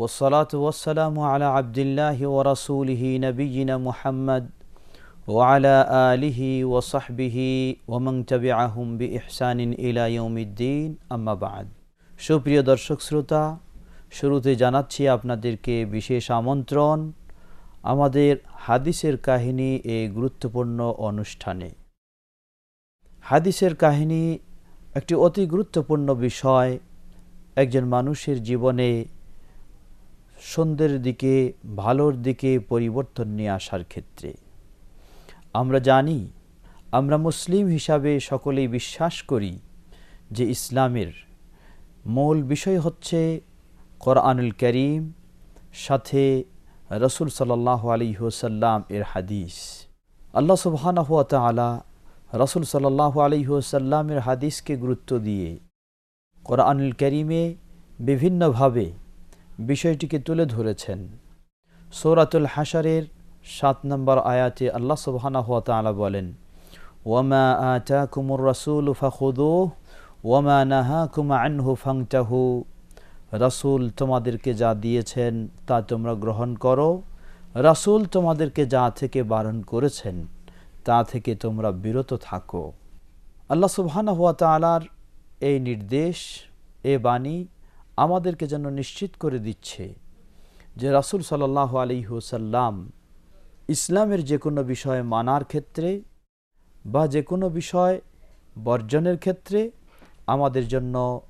والصلاة والسلام على عبد الله ورسوله نبينا محمد وعلى آله وصحبه ومن تبعهم بإحسان إلى يوم الدين أما بعد সুপ্রিয় দর্শক শ্রোতা শুরুতে জানাচ্ছি আপনাদেরকে বিশেষ আমন্ত্রণ আমাদের হাদিসের কাহিনী এই গুরুত্বপূর্ণ অনুষ্ঠানে হাদিসের কাহিনী একটি অতি গুরুত্বপূর্ণ বিষয় একজন মানুষের জীবনে সন্ধ্যের দিকে, ভালোর দিকে পরিবর্তন নিয়ে আসার ক্ষেত্রে। আমরা জানি, আমরা মুসলিম হিসাবে সকলেই বিশ্বাস করি যে ইসলামের মূল বিষয় হচ্ছে কোরআনুল করিম, সাথে রসুল সাল্লাহ আলী হুসাল্লাম এর হাদিস। আল্লাহ সুবহানাহ তালা রসুল সাল্লাহ আলহিহসাল্লামের হাদিসকে গুরুত্ব দিয়ে কোরআনুল করিমে বিভিন্নভাবে বিষয়টিকে তুলে ধরেছেন। সৌরাতুল হাসারের সাত নম্বর আয়াতে আল্লাহ সুবহানাহ তালা বলেন, ওয়ামা কুমুর রসুল ফাখুদু ওয়ামা নাহা কুমা আনহু ফাংটাহু রসুল তোমাদেরকে যা দিয়েছেন, তা তোমরা গ্রহণ করো। রাসুল তোমাদেরকে যা থেকে বারণ করেছেন, তা থেকে তোমরা বিরত থাকো। আল্লাহ সুবহানা তালার এই নির্দেশ, এ বাণী আমাদেরকে যেন নিশ্চিত করে দিচ্ছে যে রাসুল সাল্লাহ আলী হুসাল্লাম ইসলামের যে কোনো বিষয় মানার ক্ষেত্রে বা যে কোনো বিষয় বর্জনের ক্ষেত্রে আমাদের জন্য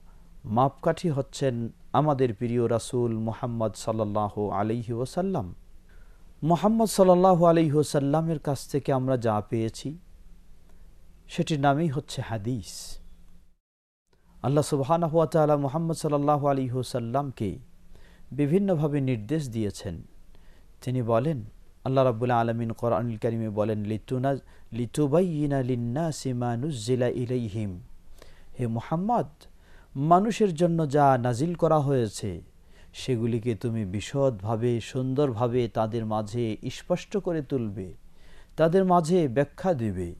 মাপকাঠি হচ্ছেন আমাদের প্রিয় রাসুল মোহাম্মদ সাল্লাহ আলিহি ওসাল্লাম মোহাম্মদ সাল্লাহ আলিহসাল্লামের কাছ থেকে আমরা যা পেয়েছি, সেটির নামই হচ্ছে হাদিস। আল্লাহ সুবাহানা হুয়া তালা মোহাম্মদ সাল্লাহ আলিহসাল্লামকে বিভিন্নভাবে নির্দেশ দিয়েছেন। তিনি বলেন, আল্লাহ রাবুল্লাহ আলমিন কোরআনুল করিমে বলেন, লিতুনা লিতুবাইনা লিন্না সিমানুজিলা ইলাইহিম। হে মোহাম্মদ, মানুষের জন্য যা নাজিল করা হয়েছে, সেগুলিকে তুমি বিশদভাবে, সুন্দরভাবে তাদের মাঝে স্পষ্ট করে তুলবে, তাদের মাঝে ব্যাখ্যা দেবে।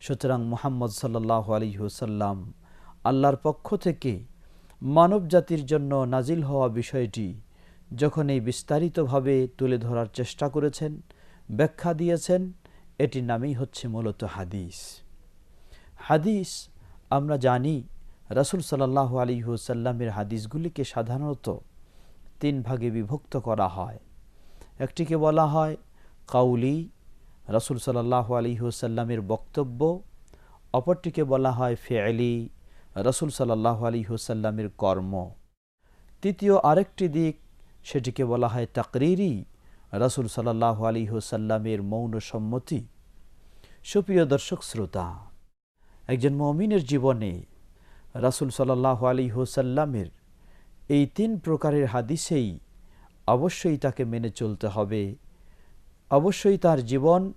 সুতরাং মোহাম্মদ সাল্লাহ আলী হুসাল্লাম আল্লাহর পক্ষ থেকে মানব জাতির জন্য নাজিল হওয়া বিষয়টি যখন এই বিস্তারিতভাবে তুলে ধরার চেষ্টা করেছেন, ব্যাখ্যা দিয়েছেন এটির নামেই হচ্ছে মূলত হাদিস। হাদিস আমরা জানি রাসুল সাল্লাহ আলী হুসাল্লামের হাদিসগুলিকে সাধারণত তিন ভাগে বিভক্ত করা হয়। একটিকে বলা হয় কাউলি, রসুল সাল্লাহ আলী হুসাল্লামের বক্তব্য, অপরটিকে বলা হয় ফেয়ালি রসুল সাল্লাহ আলী হুসাল্লামের কর্ম। তৃতীয় আরেকটি দিক, সেটিকে বলা হয় তাকরিরি। রসুল সাল্লাহ আলী হুসাল্লামের মৌন সম্মতি। সুপ্রিয় দর্শক, শ্রোতা, একজন মমিনের জীবনে রাসুল সাল্লাহ আলী হুসাল্লামের এই তিন প্রকারের হাদিসেই অবশ্যই তাকে মেনে চলতে হবে। অবশ্যই তার জীবন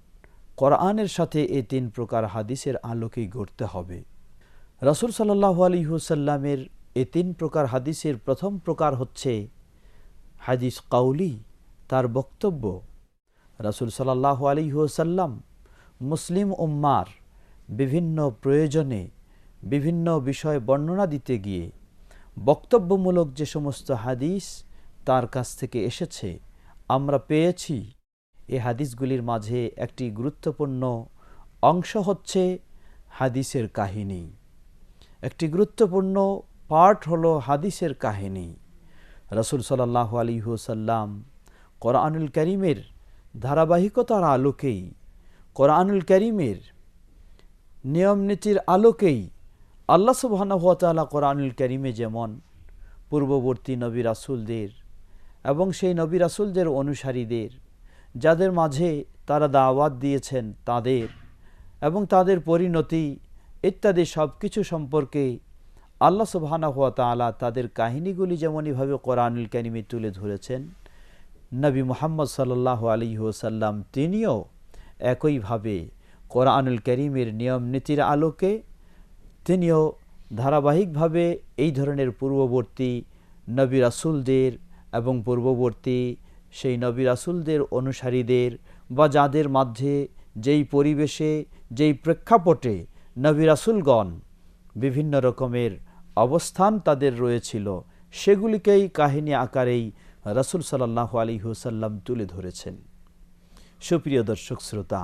কোরআনের সাথে এই তিন প্রকার হাদিসের আলোকেই গড়তে হবে। রসুল সাল্লাহ আলী হুসাল্লামের এই তিন প্রকার হাদিসের প্রথম প্রকার হচ্ছে হাদিস কাউলি, তার বক্তব্য। রসুল সাল্লাহ আলী হুসাল্লাম মুসলিম উম্মার বিভিন্ন প্রয়োজনে বিভিন্ন বিষয় বর্ণনা দিতে গিয়ে বক্তব্যমূলক যে সমস্ত হাদিস তার কাছ থেকে এসেছে, আমরা পেয়েছি। এ হাদিসগুলির মাঝে একটি গুরুত্বপূর্ণ অংশ হচ্ছে হাদিসের কাহিনী। একটি গুরুত্বপূর্ণ পার্ট হলো হাদিসের কাহিনী। রসুল সাল্লাহ আলী হুসাল্লাম কোরআনুল করিমের ধারাবাহিকতার আলোকেই, কোরআনুল করিমের নিয়ম নীতির আলোকেই আল্লাহ সুবাহানা হাতালা কোরআনুল করিমে যেমন পূর্ববর্তী নবী রাসুলদের এবং সেই নবী রাসুলদের অনুসারীদের, যাদের মাঝে তারা দাওয়াত দিয়েছেন তাদের এবং তাদের পরিণতি ইত্যাদি সব কিছু সম্পর্কে আল্লাহ সুবাহানা হুয়া তালা তাদের কাহিনীগুলি যেমনইভাবে কোরআনুল কানিমে তুলে ধরেছেন, নবী মোহাম্মদ সাল্লাহ আলী ওসাল্লাম তিনিও একইভাবে কোরআনুল করিমের নিয়ম নীতির আলোকে তিনিও ধারাবাহিকভাবে এই ধরনের পূর্ববর্তী নবী রাসুলদের এবং পূর্ববর্তী সেই নবী রাসুলদের অনুসারীদের বা যাদের মাঝে যেই পরিবেশে, যেই প্রেক্ষাপটে নবী রাসুলগণ বিভিন্ন রকমের অবস্থান তাদের রয়েছিল। সেগুলিকেই কাহিনী আকারেই রাসুল সাল্লাহ আলী হুসাল্লাম তুলে ধরেছেন। সুপ্রিয় দর্শক শ্রোতা,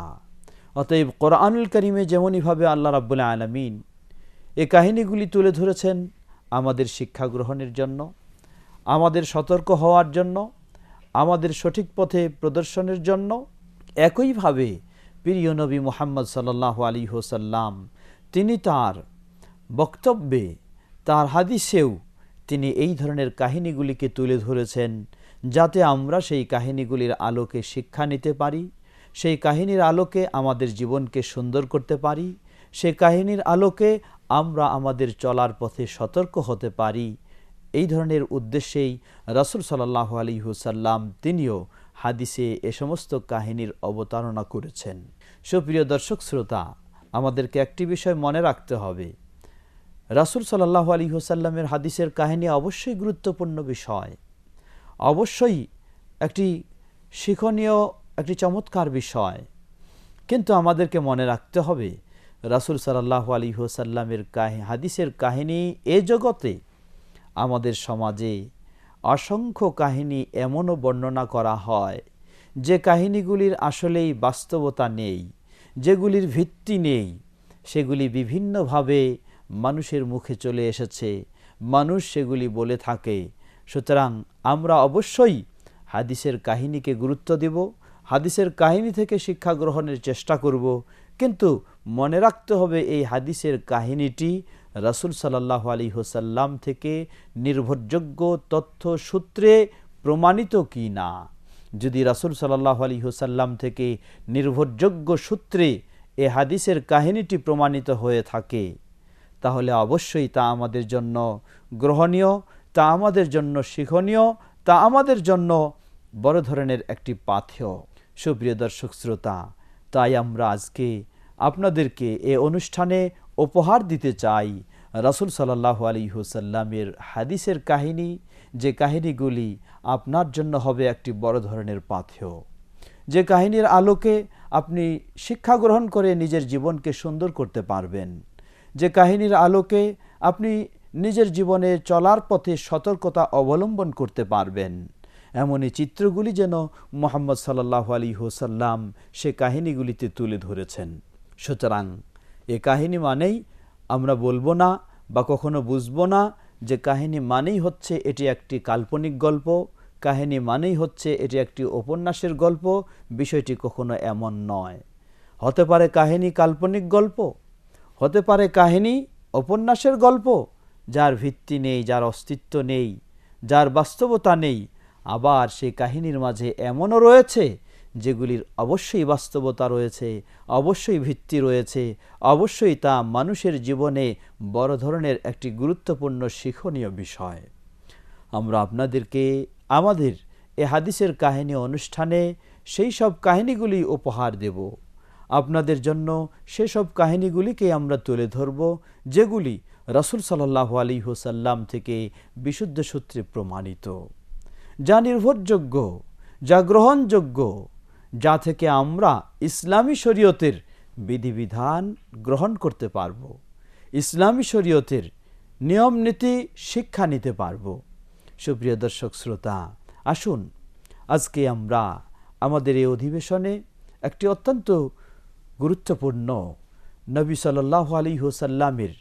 অতএব কোরআনুল করিমে যেমনইভাবে আল্লাহ রাবুল্লাহ আলমিন এ কাহিনীগুলি তুলে ধরেছেন আমাদের শিক্ষা গ্রহণের জন্য, আমাদের সতর্ক হওয়ার জন্য, আমাদের সঠিক পথে প্রদর্শনের জন্য, একইভাবে প্রিয় নবী মোহাম্মদ সাল্লাহ আলী হোসাল্লাম তিনি তার বক্তব্যে, তার হাদিসেও তিনি এই ধরনের কাহিনীগুলিকে তুলে ধরেছেন যাতে আমরা সেই কাহিনীগুলির আলোকে শিক্ষা নিতে পারি, সেই কাহিনীর আলোকে আমাদের জীবনকে সুন্দর করতে পারি সেই কাহিনীর আলোকে আমরা আমাদের চলার পথে সতর্ক হতে পারি। এই ধরনের উদ্দেশ্যেই রসুল সাল্লাহ আলী হুসাল্লাম তিনিও হাদিসে এ সমস্ত কাহিনীর অবতারণা করেছেন। সুপ্রিয় দর্শক, শ্রোতা আমাদেরকে একটি বিষয় মনে রাখতে হবে। রাসুল সাল্লাহ আলী হুসাল্লামের হাদিসের কাহিনী অবশ্যই গুরুত্বপূর্ণ বিষয়। অবশ্যই একটি শিক্ষণীয়, একটি চমৎকার বিষয়। কিন্তু আমাদেরকে মনে রাখতে হবে, রাসুল সাল্লাহ আলী হুসাল্লামের হাদিসের কাহিনী এ জগতে আমাদের সমাজে অসংখ্য কাহিনী এমনও বর্ণনা করা হয়, যে কাহিনীগুলির আসলেই বাস্তবতা নেই। যেগুলির ভিত্তি নেই, সেগুলি বিভিন্নভাবে মানুষের মুখে চলে এসেছে। মানুষ সেগুলি বলে থাকে। সুতরাং আমরা অবশ্যই হাদিসের কাহিনীকে গুরুত্ব দেব, হাদিসের কাহিনী থেকে শিক্ষা গ্রহণের চেষ্টা করব। কিন্তু মনে রাখতে হবে এই হাদিসের কাহিনীটি রাসুল সাল্লাহ আলী হোসাল্লাম থেকে নির্ভরযোগ্য তথ্য সূত্রে প্রমাণিত কি না। যদি রাসুল সাল্লাহ আলী হুসাল্লাম থেকে নির্ভরযোগ্য সূত্রে এ হাদিসের কাহিনীটি প্রমাণিত হয়ে থাকে, তাহলে অবশ্যই তা আমাদের জন্য গ্রহণীয়, তা আমাদের জন্য শিক্ষণীয়, তা আমাদের জন্য বড় ধরনের একটি পাথেয়। সুপ্রিয় দর্শক শ্রোতা, তাই আমরা আজকে আপনাদেরকে এ অনুষ্ঠানে উপহার দিতে চাই রাসুল সাল্লাহ আলী হুসাল্লামের হাদিসের কাহিনী যে কাহিনীগুলি আপনার জন্য হবে একটি বড় ধরনের পাথেয়। যে কাহিনীর আলোকে আপনি শিক্ষা গ্রহণ করে নিজের জীবনকে সুন্দর করতে পারবেন। যে কাহিনীর আলোকে আপনি নিজের জীবনে চলার পথে সতর্কতা অবলম্বন করতে পারবেন। এমনই চিত্রগুলি যেন মোহাম্মদ সাল্লাহ আলী হোসাল্লাম সে কাহিনীগুলিতে তুলে ধরেছেন। সুতরাং এ কাহিনী মানেই আমরা বলব না বা কখনো বুঝব না যে কাহিনী মানেই হচ্ছে এটি একটি কাল্পনিক গল্প, কাহিনী মানেই হচ্ছে এটি একটি উপন্যাসের গল্প, বিষয়টি কখনো এমন নয়। হতে পারে কাহিনী কাল্পনিক গল্প, হতে পারে কাহিনী উপন্যাসের গল্প, যার ভিত্তি নেই, যার অস্তিত্ব নেই, যার বাস্তবতা নেই। আবার সেই কাহিনীর মাঝে এমনও রয়েছে যেগুলির অবশ্যই বাস্তবতা রয়েছে, অবশ্যই ভিত্তি রয়েছে, অবশ্যই তা মানুষের জীবনে বড় ধরনের একটি গুরুত্বপূর্ণ শিক্ষণীয় বিষয়। আমরা আপনাদেরকে, আমাদের এ হাদিসের কাহিনী অনুষ্ঠানে সেই সব কাহিনীগুলি উপহার দেব। আপনাদের জন্য সেসব কাহিনীগুলিকে আমরা তুলে ধরব, যেগুলি রসুল সাল্লাহ আলী হোসাল্লাম থেকে বিশুদ্ধ সূত্রে প্রমাণিত। যা নির্ভরযোগ্য, যা গ্রহণযোগ্য যা থেকে আমরা ইসলামী শরীয়তের বিধিবিধান গ্রহণ করতে পারব। ইসলামী শরীয়তের নিয়ম নীতি শিক্ষা নিতে পারব। সুপ্রিয় দর্শক শ্রোতা, আসুন আজকে আমরা আমাদের এই অধিবেশনে একটি অত্যন্ত গুরুত্বপূর্ণ নবী সাল্লাহ আলী হোসাল্লামের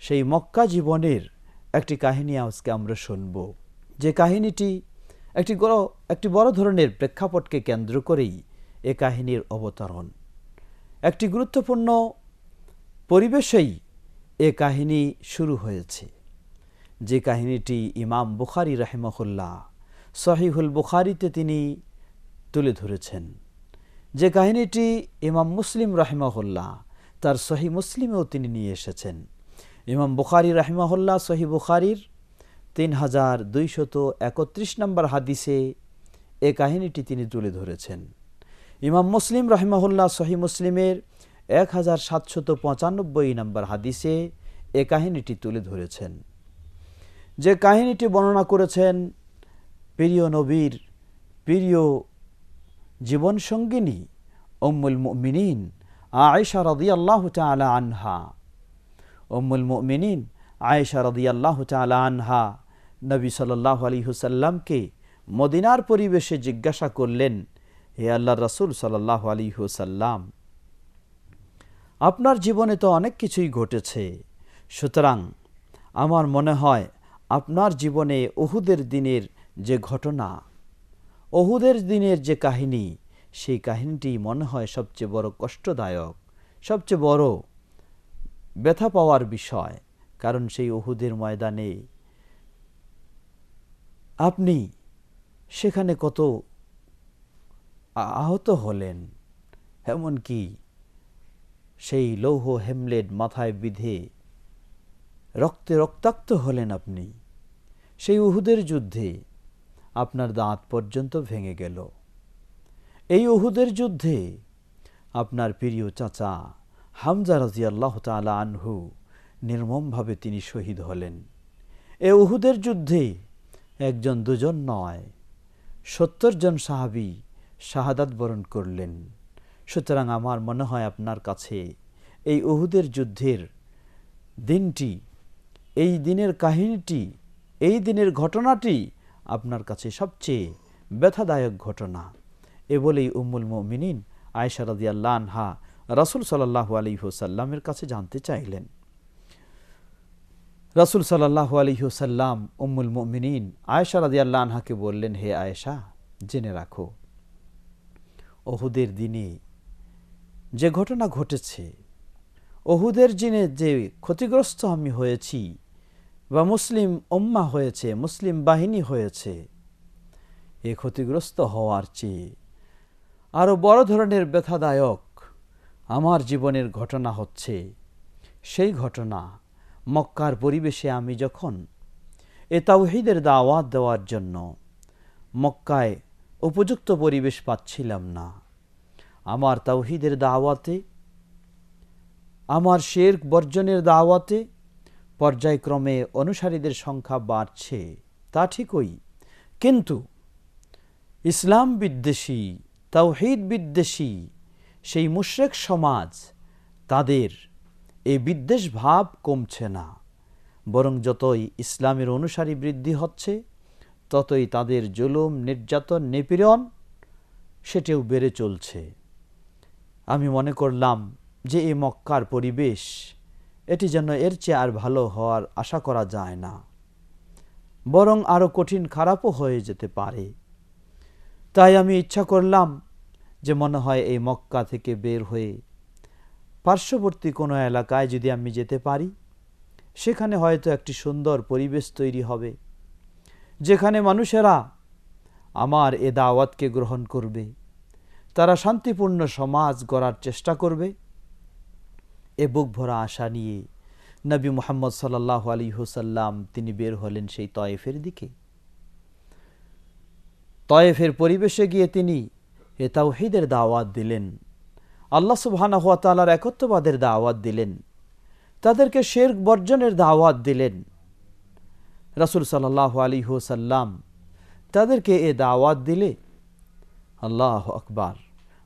সেই মক্কা জীবনের একটি কাহিনী আজকে আমরা শুনব। যে কাহিনীটি একটি বড় একটি বড় ধরনের প্রেক্ষাপটকে কেন্দ্র করেই এ কাহিনীর অবতরণ। একটি গুরুত্বপূর্ণ পরিবেশেই এ কাহিনী শুরু হয়েছে। যে কাহিনীটি ইমাম বুখারি রাহেমহল্লা সহিহুল বুখারিতে তিনি তুলে ধরেছেন। যে কাহিনীটি ইমাম মুসলিম রাহেমহল্লা তার সহি মুসলিমেও তিনি নিয়ে এসেছেন। ইমাম বুখারি রাহিমাহুল্লাহ সহি বুখারির তিন হাজার দুইশত একত্রিশ নম্বর হাদিসে এ কাহিনীটি তিনি তুলে ধরেছেন। ইমাম মুসলিম রাহিমাহুল্লাহ সহি মুসলিমের এক হাজার সাতশত পঁচানব্বই নম্বর হাদিসে এ কাহিনীটি তুলে ধরেছেন। যে কাহিনীটি বর্ণনা করেছেন প্রিয় নবীর প্রিয় জীবনসঙ্গিনী অম্মুল মিনীন আয়েশা রদি আল্লাহ তালা আনহা। অম্মুল মিনীন আয়েশা রদি আল্লাহ তালা আনহা নবী সাল্লাহ আলী হুসাল্লামকে মদিনার পরিবেশে জিজ্ঞাসা করলেন হে আল্লাহ রসুল সাল্লাহ আলী হুসাল্লাম আপনার জীবনে তো অনেক কিছুই ঘটেছে। সুতরাং আমার মনে হয় আপনার জীবনে ওহুদের দিনের যে ঘটনা ওহুদের দিনের যে কাহিনী, সেই কাহিনীটি মনে হয় সবচেয়ে বড় কষ্টদায়ক, সবচেয়ে বড় ব্যথা পাওয়ার বিষয়। কারণ সেই ওহুদের ময়দানে আপনি সেখানে কত আহত হলেন, এমনকি সেই লৌহ হেমলেট মাথায় বিধে রক্তে রক্তাক্ত হলেন আপনি। সেই উহুদের যুদ্ধে আপনার দাঁত পর্যন্ত ভেঙে গেল। এই উহুদের যুদ্ধে আপনার প্রিয় চাচা হামজা রাজিয়াল্লাহ তালা আনহু নির্মমভাবে তিনি শহীদ হলেন। এ উহুদের যুদ্ধে একজন দুজন নয়, সত্তর জন সাহাবি শাহাদাত বরণ করলেন। সুতরাং আমার মনে হয় আপনার কাছে এই উহুদের যুদ্ধের দিনটি, এই দিনের কাহিনীটি, এই দিনের ঘটনাটি আপনার কাছে সবচেয়ে ব্যথাদায়ক ঘটনা। এ বলেই উম্মুল মিনিন আয়সা রাদি আল্লাহ আনহা রাসুল সাল্লাহ আলী হুসাল্লামের কাছে জানতে চাইলেন। রাসুল সাল্লাহ আলী হুসাল্লাম উম্মুল মিনিন আয়সা রাদি আনহাকে বললেন, হে আয়েশা, জেনে রাখো ওহুদের দিনে যে ঘটনা ঘটেছে, ওহুদের জিনে যে ক্ষতিগ্রস্ত আমি হয়েছি বা মুসলিম উম্মা হয়েছে, মুসলিম বাহিনী হয়েছে, এ ক্ষতিগ্রস্ত হওয়ার চেয়ে আরও বড় ধরনের ব্যথাদায়ক আমার জীবনের ঘটনা হচ্ছে, সেই ঘটনা মক্কার পরিবেশে আমি যখন এ তাওহিদের দাওয়াত দেওয়ার জন্য মক্কায় উপযুক্ত পরিবেশ পাচ্ছিলাম না। আমার তাওহিদের দাওয়াতে, আমার শের বর্জনের দাওয়াতে পর্যায়ক্রমে অনুসারীদের সংখ্যা বাড়ছে। তা ঠিকই। কিন্তু ইসলাম বিদ্বেষী, তাওহিদ বিদ্বেষী, সেই মুশ্রেক সমাজ, তাদের এই বিদ্বেষ ভাব কমছে না। বরং যতই ইসলামের অনুসারী বৃদ্ধি হচ্ছে ততই তাদের জুলুম, নির্যাতন, নিপীড়ন সেটিও বেড়ে চলছে। আমি মনে করলাম যে এই মক্কার পরিবেশ, এটি যেন এর চেয়ে আর ভালো হওয়ার আশা করা যায় না। বরং আরও কঠিন, খারাপও হয়ে যেতে পারে। তাই আমি ইচ্ছা করলাম যে মনে হয় এই মক্কা থেকে বের হয়ে পার্শ্ববর্তী কোনো এলাকায় যদি আমি যেতে পারি, সেখানে হয়তো একটি সুন্দর পরিবেশ তৈরি হবে। যেখানে মানুষেরা আমার এ দাওয়াতকে গ্রহণ করবে। তারা শান্তিপূর্ণ সমাজ গড়ার চেষ্টা করবে। এ বুক ভরা আশা নিয়ে নবী মোহাম্মদ সাল্লাহ আলী হুসাল্লাম তিনি বের হলেন সেই তয়েফের দিকে। তয়েফের পরিবেশে গিয়ে তিনি এ তাওহিদের দাওয়াত দিলেন। আল্লাহ সুবহানা তালার একত্ববাদের দাওয়াত দিলেন। তাদেরকে শের বর্জনের দাওয়াত দিলেন। রাসুল সাল্লাহ আলী হুসাল্লাম তাদেরকে এ দাওয়াত দিলে, আল্লাহ আকবার,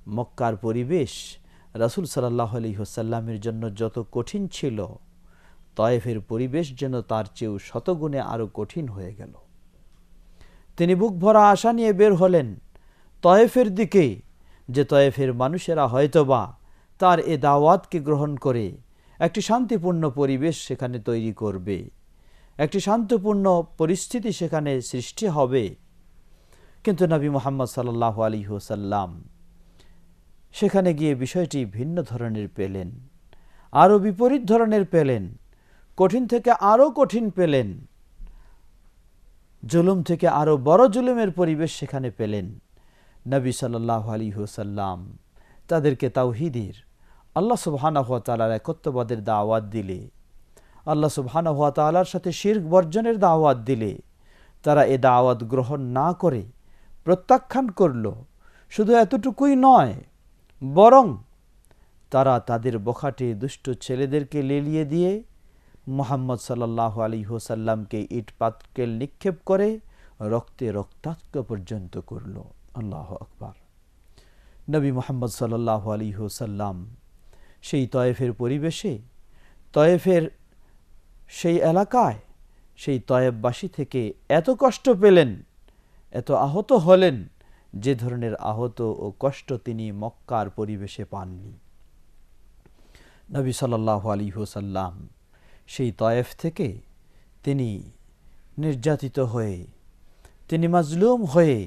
মক্কার পরিবেশ রাসুল সাল্লাহ আলী হুসাল্লামের জন্য যত কঠিন ছিল, তয়েফের পরিবেশ যেন তার চেয়েও শতগুণে আরও কঠিন হয়ে গেল। তিনি বুক ভরা আশা নিয়ে বের হলেন, তয়েফের দিকে, যে তয়েফের মানুষেরা হয়তোবা তার এ দাওয়াতকে গ্রহণ করে একটি শান্তিপূর্ণ পরিবেশ সেখানে তৈরি করবে। একটি শান্তপূর্ণ পরিস্থিতি সেখানে সৃষ্টি হবে। কিন্তু নবী মোহাম্মদ সাল্লাহ আলী হুসাল্লাম সেখানে গিয়ে বিষয়টি ভিন্ন ধরনের পেলেন, আরও বিপরীত ধরনের পেলেন, কঠিন থেকে আরও কঠিন পেলেন, জুলুম থেকে আরও বড় জুলুমের পরিবেশ সেখানে পেলেন নবী সাল্লাহ আলী হুসাল্লাম তাদেরকে তাওহিদের, আল্লাহ সুবাহানা তালার একত্ববাদের দাওয়াত দিলে আল্লাহ সুবহান হাত তালার সাথে শির্ক বর্জনের দাওয়াত দিলে। তারা এ দাওয়াত গ্রহণ না করে প্রত্যাখ্যান করল। শুধু এতটুকুই নয়, বরং তারা তাদের বখাটে দুষ্ট ছেলেদেরকে লেলিয়ে দিয়ে মোহাম্মদ সাল্লাহ আলী হোসাল্লামকে ইট পাতকেল নিক্ষেপ করে রক্তে রক্তাক্ত পর্যন্ত করল। আল্লাহ আকবার। নবী মোহাম্মদ সাল্লাহ আলী হোসাল্লাম সেই তয়েফের পরিবেশে, তয়েফের সেই এলাকায়, সেই তয়েববাসী থেকে এত কষ্ট পেলেন, এত আহত হলেন, যে ধরনের আহত ও কষ্ট তিনি মক্কার পরিবেশে পাননি। নবী সাল্লাহ আলী হোসাল্লাম সেই তয়েফ থেকে তিনি নির্যাতিত হয়ে, তিনি মাজলুম হয়ে,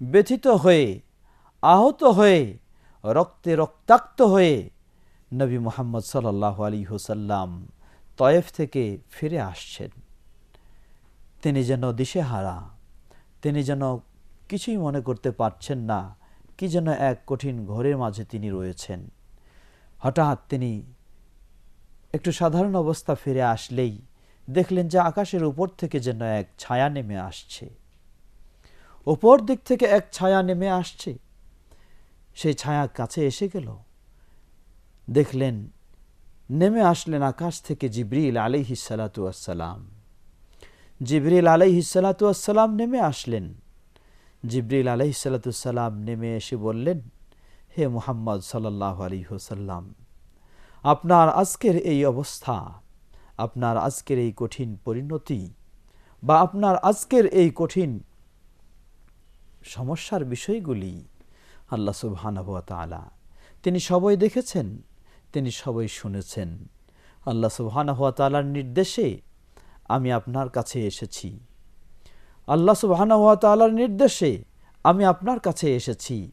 ব্যথিত হয়ে, আহত হয়ে, রক্তে রক্তাক্ত হয়ে নবী মোহাম্মদ সাল্লাহ আলী হোসাল্লাম তয়েফ থেকে ফিরে আসছেন। তিনি যেন দিশেহারা, তিনি যেন কিছুই মনে করতে পারছেন না, কি যেন এক কঠিন ঘরের মাঝে তিনি রয়েছেন। হঠাৎ তিনি একটু সাধারণ অবস্থা ফিরে আসলেই দেখলেন যে আকাশের উপর থেকে যেন এক ছায়া নেমে আসছে। ওপর দিক থেকে এক ছায়া নেমে আসছে। সেই ছায়া কাছে এসে গেল। দেখলেন নেমে আসলেন আকাশ থেকে জিবরিল আলাইহিসালাতুয়াসাল্লাম জিবরিল আলাইহিসালাতুয়াসাল্লাম নেমে আসলেন। জিবরিল আলাইহিসালাতুসাল্লাম নেমে এসে বললেন, হে মুহাম্মদ সাল্লাহ আলী হোসাল্লাম আপনার আজকের এই অবস্থা, আপনার আজকের এই কঠিন পরিণতি বা আপনার আজকের এই কঠিন সমস্যার বিষয়গুলি আল্লাহ সুবহানাহুয়া তিনি সবই দেখেছেন। তিনি সবই শুনেছেন। আল্লাহ সুবহানাহুয়া তালার নির্দেশে আমি আপনার কাছে এসেছি। আল্লাহ সুবহানাহুয়া তালার নির্দেশে আমি আপনার কাছে এসেছি।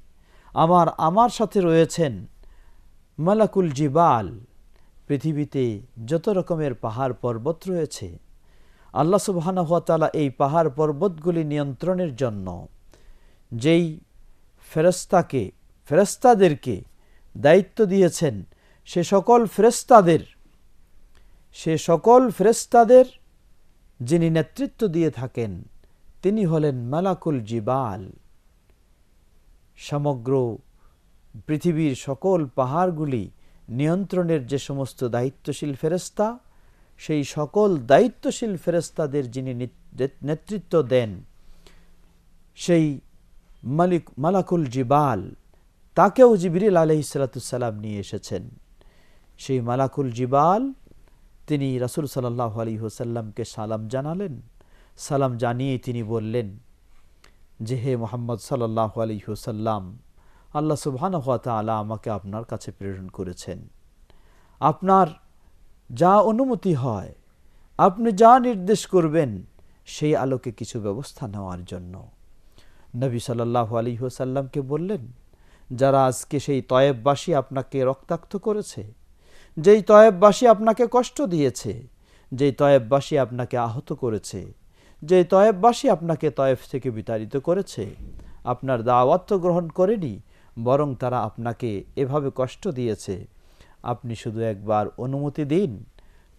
আমার আমার সাথে রয়েছেন মালাকুল জিবাল। পৃথিবীতে যত রকমের পাহাড় পর্বত রয়েছে, আল্লাহ সুবাহানহতালা এই পাহাড় পর্বতগুলি নিয়ন্ত্রণের জন্য যেই ফেরস্তাকে ফেরস্তাদেরকে দায়িত্ব দিয়েছেন সে সকল ফেরস্তাদের সে সকল ফেরেস্তাদের যিনি নেতৃত্ব দিয়ে থাকেন, তিনি হলেন মালাকুল জিবাল। সমগ্র পৃথিবীর সকল পাহাড়গুলি নিয়ন্ত্রণের যে সমস্ত দায়িত্বশীল ফেরস্তা সেই সকল দায়িত্বশীল ফেরস্তাদের যিনি নেতৃত্ব দেন, সেই মালিক মালাকুল জিবাল, তাকেও জিবরিল আলহিসাল্লাম নিয়ে এসেছেন। সেই মালাকুল জিবাল, তিনি রাসুল সাল্লাহ আলী হোসাল্লামকে সালাম জানালেন। সালাম জানিয়ে তিনি বললেন, যে হে মোহাম্মদ সাল্লাহ আলী হুসাল্লাম আল্লাহ সুবহান তালা আমাকে আপনার কাছে প্রেরণ করেছেন। আপনার যা অনুমতি হয়, আপনি যা নির্দেশ করবেন, সেই আলোকে কিছু ব্যবস্থা নেওয়ার জন্য। নবী সাল্লাহ আলী হুসাল্লামকে বললেন, যারা আজকে সেই তয়েববাসী আপনাকে রক্তাক্ত করেছে যেই তয়েববাসী আপনাকে কষ্ট দিয়েছে, যেই তয়েববাসী আপনাকে আহত করেছে যে তয়েববাসী আপনাকে তয়েফ থেকে বিতাড়িত করেছে, আপনার দাওয়াত গ্রহণ করেনি, বরং তারা আপনাকে এভাবে কষ্ট দিয়েছে। আপনি শুধু একবার অনুমতি দিন,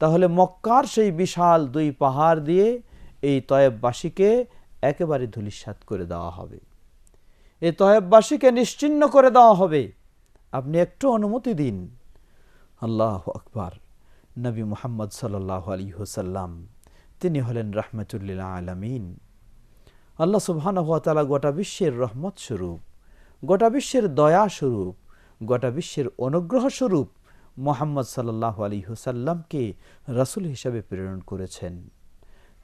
তাহলে মক্কার সেই বিশাল দুই পাহাড় দিয়ে এই তয়েববাসীকে একেবারে ধুলিসাত করে দেওয়া হবে। এই তয়েববাসীকে নিশ্চিন্ন করে দেওয়া হবে। আপনি একটু অনুমতি দিন। আল্লাহ আকবার। নবী মোহাম্মদ সাল্লাহ আলী হোসাল্লাম তিনি হলেন রাহমতুল্লিল্লা আলমিন। আল্লাহ সুবহানহাতালা গোটা বিশ্বের রহমত স্বরূপ, গোটা বিশ্বের দয়া স্বরূপ, গোটা বিশ্বের অনুগ্রহ স্বরূপ মোহাম্মদ সাল্লাহ আলী হুসাল্লামকে রাসুল হিসাবে প্রেরণ করেছেন।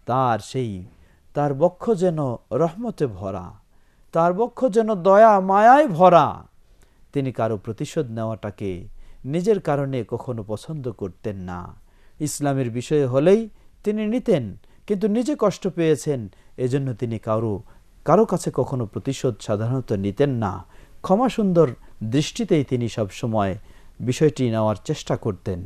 তার সেই, তার বক্ষ যেন রহমতে ভরা, তার বক্ষ যেন দয়া মায়ায় ভরা, তিনি কারও প্রতিশোধ নেওয়াটাকে নিজের কারণে কখনো পছন্দ করতেন না ইসলামের বিষয় হলেই তিনি নিতেন কিন্তু নিজে কষ্ট পেয়েছেন এজন্য তিনি কারও কারও কাছে কখনো প্রতিশোধ সাধারণত নিতেন না ক্ষমা সুন্দর দৃষ্টিতেই তিনি সবসময় বিষয়টি নেওয়ার চেষ্টা করতেন